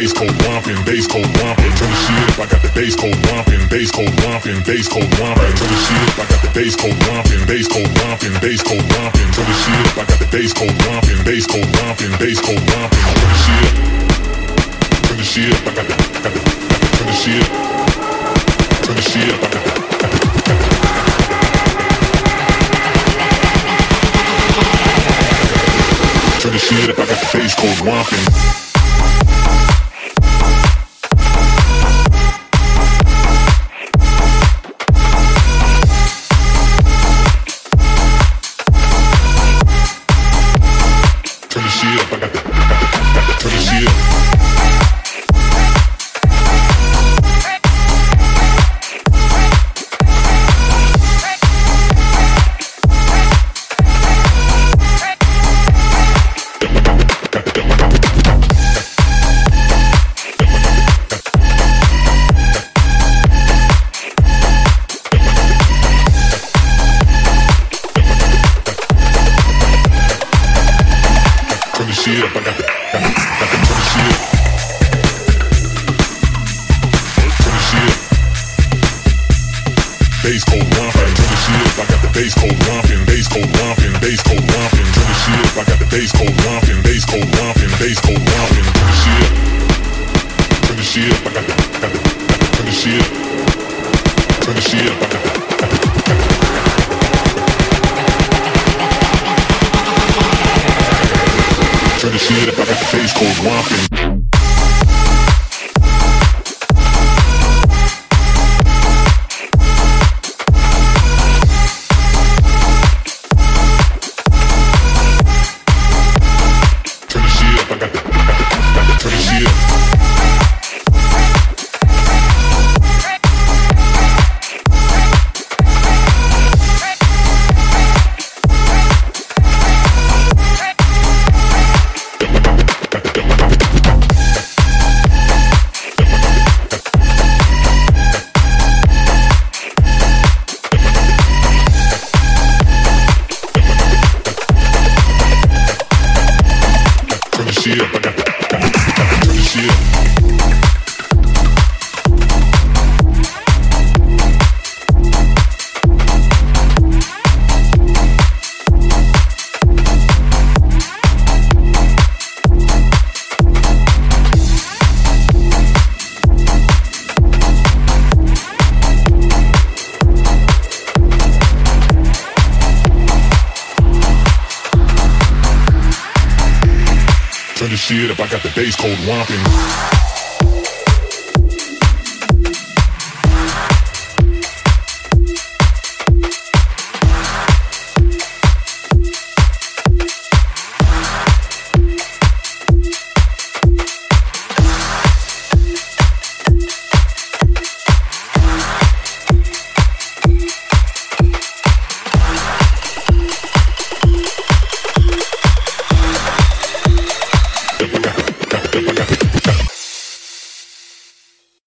bass cold romping, bass cold romping. Turn the shit up, I got the bass cold romping, bass cold romping, bass cold romping. Turn the shit up, I got the bass cold romping, bass cold romping, bass cold romping. Turn the shit up, I got the bass cold romping, bass cold romping, bass cold romping. Turn the shit up, turn the shit up, I got the, got the, got the, turn the shit up, turn the shit up, I got the. Turn the shit up, I got the bass cold romping. bass cold romping. called Wampin'. See a Turn the shit up, I got the bass cold whomping.